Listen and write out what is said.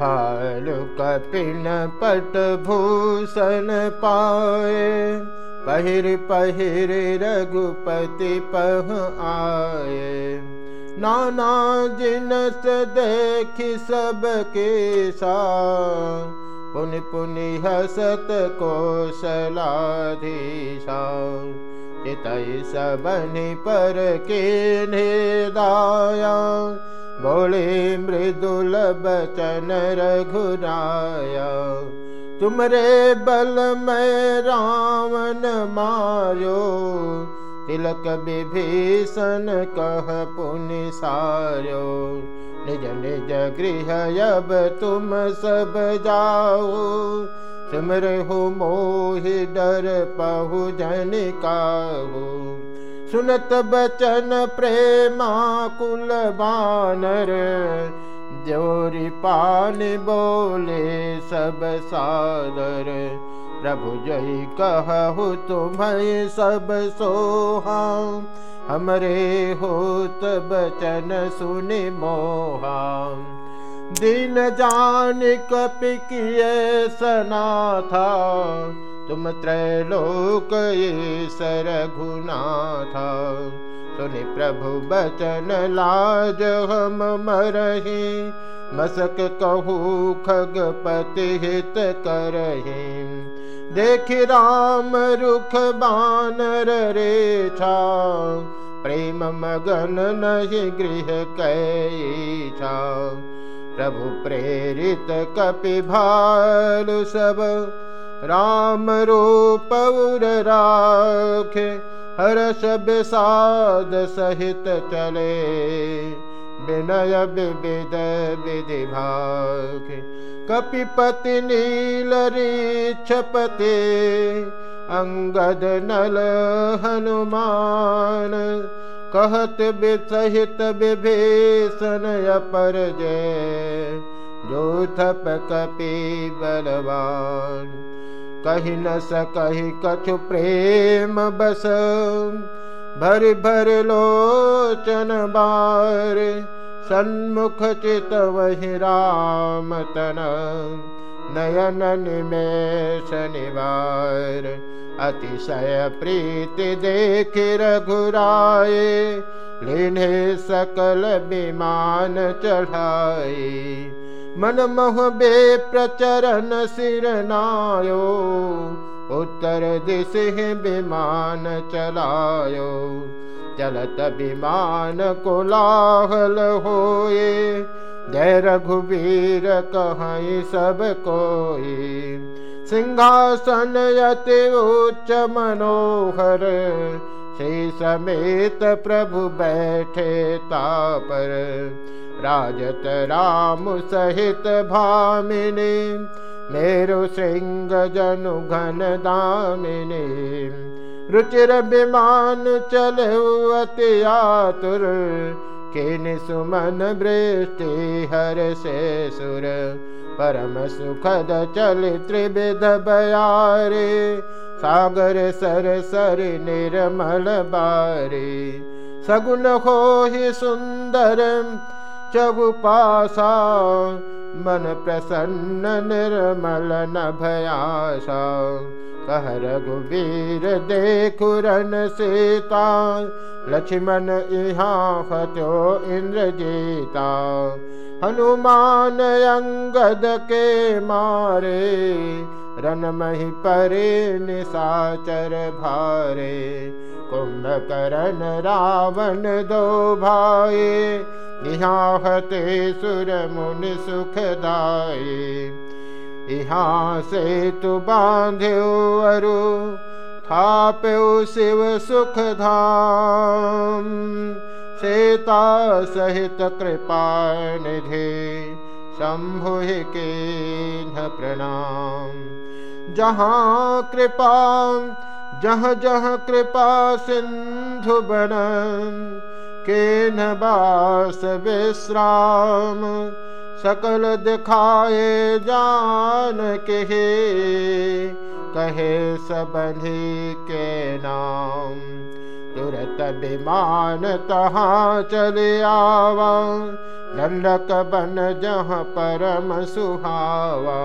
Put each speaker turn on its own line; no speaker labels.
भालु कपिन पट भूषण पाए। पहिर पहिर रघुपति पह आए। नाना जिनस देखि सब के सा पुनि पुनि हसत कौशलाधीशा। चितई सबनि पर के दाया। बोले, मृदुल बचन रघुराया, तुमरे बल में रावण मारो तिलक विभीषण कह पुनि सारो निज निज गृह अब तुम सब जाओ सिमर हो मोहि डर पहु जन काहू। सुनत बचन प्रेमा कुल बानर, जोरी पान बोले सब सादर। प्रभु जय कहु तुम्हें सब सोहा, हमरे होत बचन सुन मोहा। दिन जान कपिकिए सना था तुम त्रैलोक ये सर गुना था सुनि प्रभु बचन लाज हम मरही, मसक कहू खगपति हित करही। देख राम रुख बानर रेछा, प्रेम मगन नहीं गृह कैछा। प्रभु प्रेरित कपि भालु सब राम रूप राखे हर्ष विषाद सहित चले विनय विविध विधि भाखे। कपिपति नीलरीक्षपते अंगद नल हनुमान। कहत सहित विभीषण अपर जय जो थप कपि बलवान कही न सकही कछु प्रेम बस। भर भर लोचन बार, सन्मुख चित वही राम तन। नयन निमेश निवार, अतिशय प्रीति देख रघुराए लिने सकल विमान चढ़ाए मन मोह बे प्रचरण सिर नायो, उत्तर दिश विमान चलायो। चलत विमान कोलाहल होए जय रघुवीर कहीं सब कोई। सिंहासन यति उच्च मनोहर से समेत प्रभु बैठे तापर। राजत राम सहित भामिनी मेरु सिंह जनु घन दामिनी। रुचिर विमान चल अति आतुर किन सुमन वृष्टि हर से सुर। परम सुखद चल त्रिविध बयारे सागर सर सर निर्मल बारे। सगुन हो ही सुंदर चबुपासा मन प्रसन्न, निर्मल न भयासा कह रघुवीर देखुरन सीता। लक्ष्मण यहाँ हत्यो इंद्र जीता हनुमान, अंगद के मारे। रन मही परे, निशाचर भारे। कुंभकरण, रावण, दो भाई यहाँ हते सुर मुनि सुखदाई। यहाँ से तु बांध्यो अरु थाप्यो शिव सुख धाम सीता सहित कृपा निधि, शंभु के प्रणाम। जहाँ कृपा, जह जह कृपा सिंधु बन के न बास विश्राम सकल दिखाए जान के कहे सबधि के नाम तुरत विमान तहाँ चले आवा। दंडक बन जहाँ परम सुहावा